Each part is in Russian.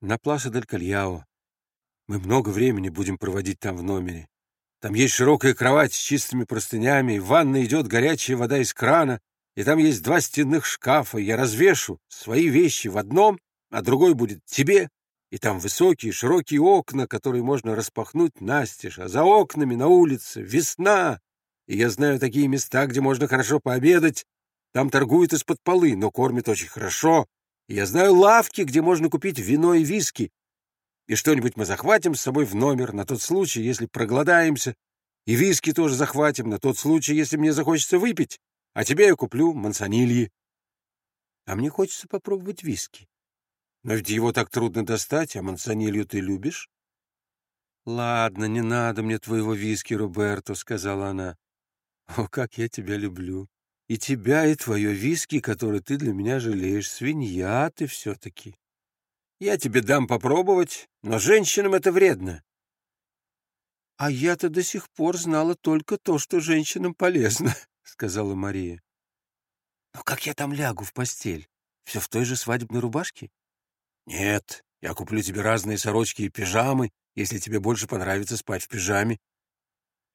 на Пласа дель Кальяо. Мы много времени будем проводить там в номере. Там есть широкая кровать с чистыми простынями, в ванной идет горячая вода из крана, и там есть два стенных шкафа. Я развешу свои вещи в одном, а другой будет тебе. И там высокие широкие окна, которые можно распахнуть настежь, а за окнами на улице весна. И я знаю такие места, где можно хорошо пообедать. Там торгуют из-под полы, но кормят очень хорошо. Я знаю лавки, где можно купить вино и виски. И что-нибудь мы захватим с собой в номер на тот случай, если проголодаемся. И виски тоже захватим на тот случай, если мне захочется выпить. А тебе я куплю мансонильи. А мне хочется попробовать виски. Но ведь его так трудно достать, а мансонилью ты любишь? Ладно, не надо мне твоего виски, Роберто, сказала она. О, как я тебя люблю. И тебя, и твое виски, который ты для меня жалеешь. Свинья ты все-таки. Я тебе дам попробовать, но женщинам это вредно. А я-то до сих пор знала только то, что женщинам полезно. — сказала Мария. «Но как я там лягу в постель? Все в той же свадебной рубашке?» «Нет, я куплю тебе разные сорочки и пижамы, если тебе больше понравится спать в пижаме».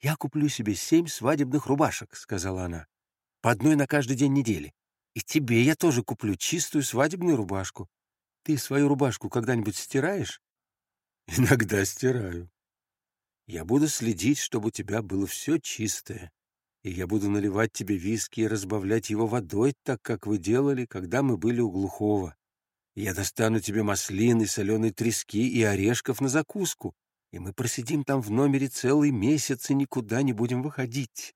«Я куплю себе семь свадебных рубашек», — сказала она. «По одной на каждый день недели. И тебе я тоже куплю чистую свадебную рубашку. Ты свою рубашку когда-нибудь стираешь?» «Иногда стираю. Я буду следить, чтобы у тебя было все чистое и я буду наливать тебе виски и разбавлять его водой, так как вы делали, когда мы были у глухого. Я достану тебе маслины, соленой трески и орешков на закуску, и мы просидим там в номере целый месяц и никуда не будем выходить.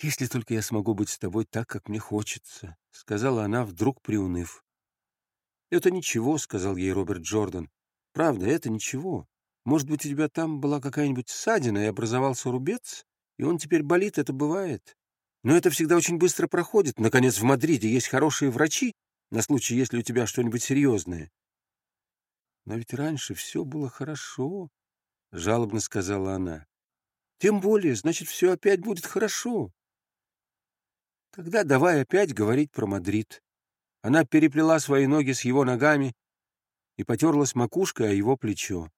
Если только я смогу быть с тобой так, как мне хочется, — сказала она, вдруг приуныв. — Это ничего, — сказал ей Роберт Джордан. — Правда, это ничего. Может быть, у тебя там была какая-нибудь ссадина и образовался рубец? и он теперь болит, это бывает. Но это всегда очень быстро проходит. Наконец, в Мадриде есть хорошие врачи на случай, если у тебя что-нибудь серьезное. Но ведь раньше все было хорошо, — жалобно сказала она. Тем более, значит, все опять будет хорошо. Тогда давай опять говорить про Мадрид. Она переплела свои ноги с его ногами и потерлась макушкой о его плечо.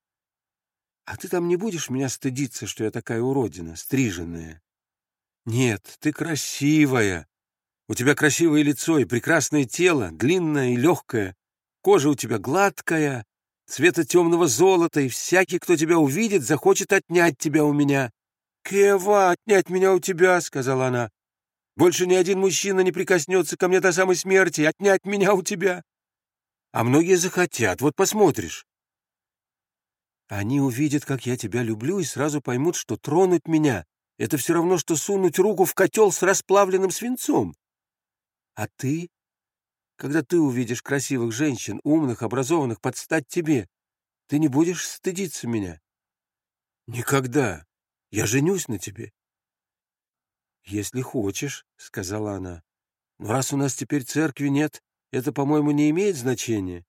А ты там не будешь меня стыдиться, что я такая уродина, стриженная? Нет, ты красивая. У тебя красивое лицо и прекрасное тело, длинное и легкое. Кожа у тебя гладкая, цвета темного золота, и всякий, кто тебя увидит, захочет отнять тебя у меня. «Кева, отнять меня у тебя», — сказала она. «Больше ни один мужчина не прикоснется ко мне до самой смерти, отнять меня у тебя». А многие захотят, вот посмотришь. Они увидят, как я тебя люблю, и сразу поймут, что тронуть меня — это все равно, что сунуть руку в котел с расплавленным свинцом. А ты, когда ты увидишь красивых женщин, умных, образованных, под стать тебе, ты не будешь стыдиться меня? Никогда. Я женюсь на тебе. Если хочешь, — сказала она. Но раз у нас теперь церкви нет, это, по-моему, не имеет значения.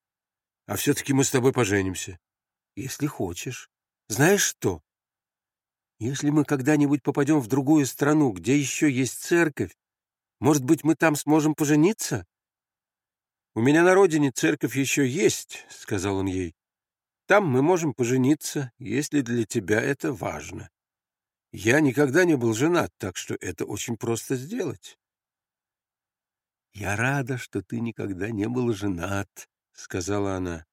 А все-таки мы с тобой поженимся. Если хочешь. Знаешь что? Если мы когда-нибудь попадем в другую страну, где еще есть церковь, может быть, мы там сможем пожениться? У меня на родине церковь еще есть, — сказал он ей. Там мы можем пожениться, если для тебя это важно. Я никогда не был женат, так что это очень просто сделать. «Я рада, что ты никогда не был женат», — сказала она.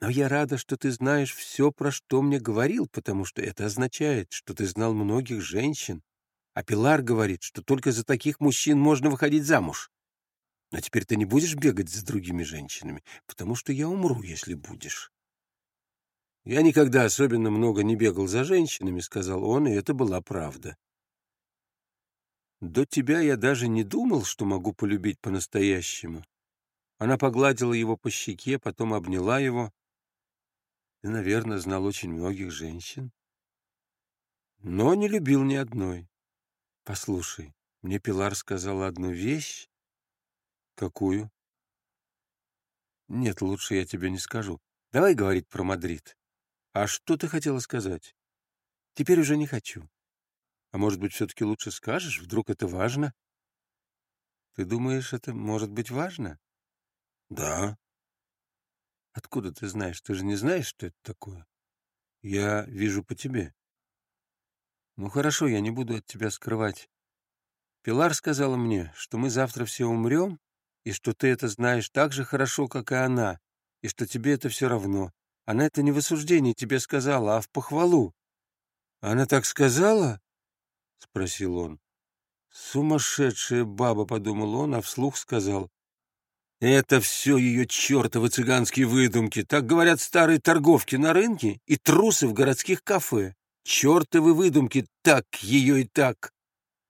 Но я рада, что ты знаешь все, про что мне говорил, потому что это означает, что ты знал многих женщин. А Пилар говорит, что только за таких мужчин можно выходить замуж. Но теперь ты не будешь бегать за другими женщинами, потому что я умру, если будешь. Я никогда особенно много не бегал за женщинами, — сказал он, и это была правда. До тебя я даже не думал, что могу полюбить по-настоящему. Она погладила его по щеке, потом обняла его. Ты, наверное, знал очень многих женщин, но не любил ни одной. Послушай, мне Пилар сказала одну вещь. Какую? Нет, лучше я тебе не скажу. Давай говорить про Мадрид. А что ты хотела сказать? Теперь уже не хочу. А может быть, все-таки лучше скажешь? Вдруг это важно? Ты думаешь, это может быть важно? Да. Откуда ты знаешь? Ты же не знаешь, что это такое? Я вижу по тебе. Ну хорошо, я не буду от тебя скрывать. Пилар сказала мне, что мы завтра все умрем, и что ты это знаешь так же хорошо, как и она, и что тебе это все равно. Она это не в осуждении тебе сказала, а в похвалу. Она так сказала? — спросил он. «Сумасшедшая баба», — подумал он, а вслух сказал. «Это все ее чертовы цыганские выдумки. Так говорят старые торговки на рынке и трусы в городских кафе. Чертовы выдумки, так ее и так».